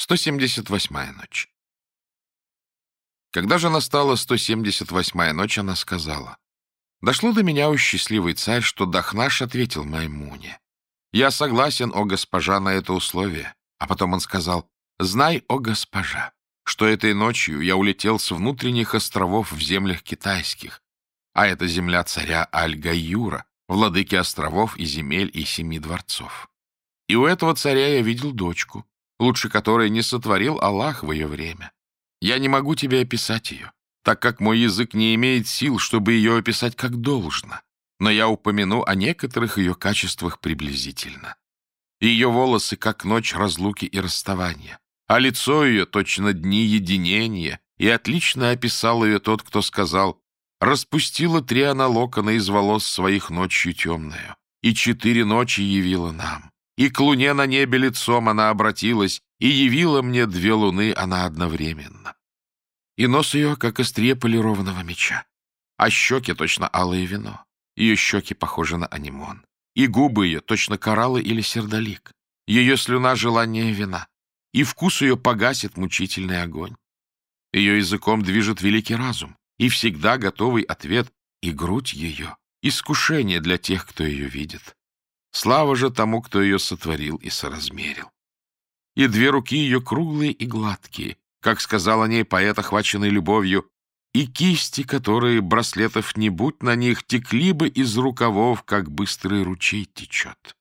178-я ночь. Когда же настала 178-я ночь, она сказала, «Дошло до меня, о счастливый царь, что Дахнаш ответил Маймуне. Я согласен, о госпожа, на это условие». А потом он сказал, «Знай, о госпожа, что этой ночью я улетел с внутренних островов в землях китайских, а это земля царя Аль-Гаюра, владыки островов и земель и семи дворцов. И у этого царя я видел дочку, лучше которой не сотворил Аллах в ее время. Я не могу тебе описать ее, так как мой язык не имеет сил, чтобы ее описать как должно, но я упомяну о некоторых ее качествах приблизительно. Ее волосы, как ночь разлуки и расставания, а лицо ее точно дни единения, и отлично описал ее тот, кто сказал «Распустила три она локона из волос своих ночью темную, и четыре ночи явила нам» и к луне на небе лицом она обратилась, и явила мне две луны она одновременно. И нос ее, как острие полированного меча, а щеки точно алое вино, ее щеки похожи на анимон, и губы ее точно кораллы или сердолик, ее слюна — желание вина, и вкус ее погасит мучительный огонь. Ее языком движет великий разум, и всегда готовый ответ, и грудь ее — искушение для тех, кто ее видит. Слава же тому, кто ее сотворил и соразмерил. И две руки ее круглые и гладкие, как сказал о ней поэт, охваченный любовью, и кисти, которые, браслетов не будь на них, текли бы из рукавов, как быстрый ручей течет.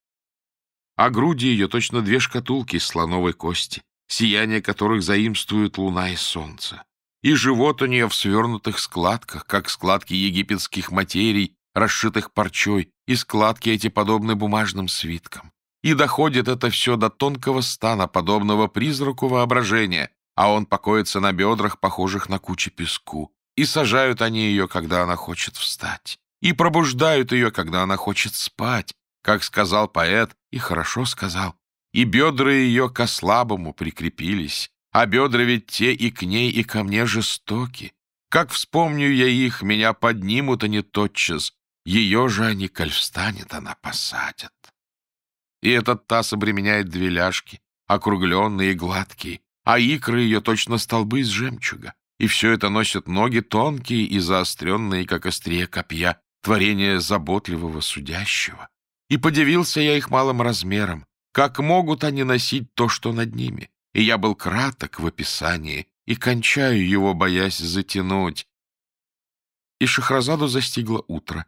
А груди ее точно две шкатулки слоновой кости, сияние которых заимствуют луна и солнце. И живот у нее в свернутых складках, как складки египетских материй, расшитых парчой, и складки эти подобны бумажным свиткам. И доходит это все до тонкого стана, подобного призраку воображения, а он покоится на бедрах, похожих на кучи песку. И сажают они ее, когда она хочет встать. И пробуждают ее, когда она хочет спать, как сказал поэт, и хорошо сказал. И бедра ее ко слабому прикрепились, а бедра ведь те и к ней, и ко мне жестоки. Как вспомню я их, меня поднимут они тотчас, ее же они, коль встанет, она посадят. И этот таз обременяет две ляжки, округленные и гладкие, а икры ее точно столбы из жемчуга. И все это носят ноги тонкие и заостренные, как острие копья, творение заботливого судящего. И подивился я их малым размером, как могут они носить то, что над ними. И я был краток в описании, и кончаю его, боясь затянуть. И Шахразаду застигло утро,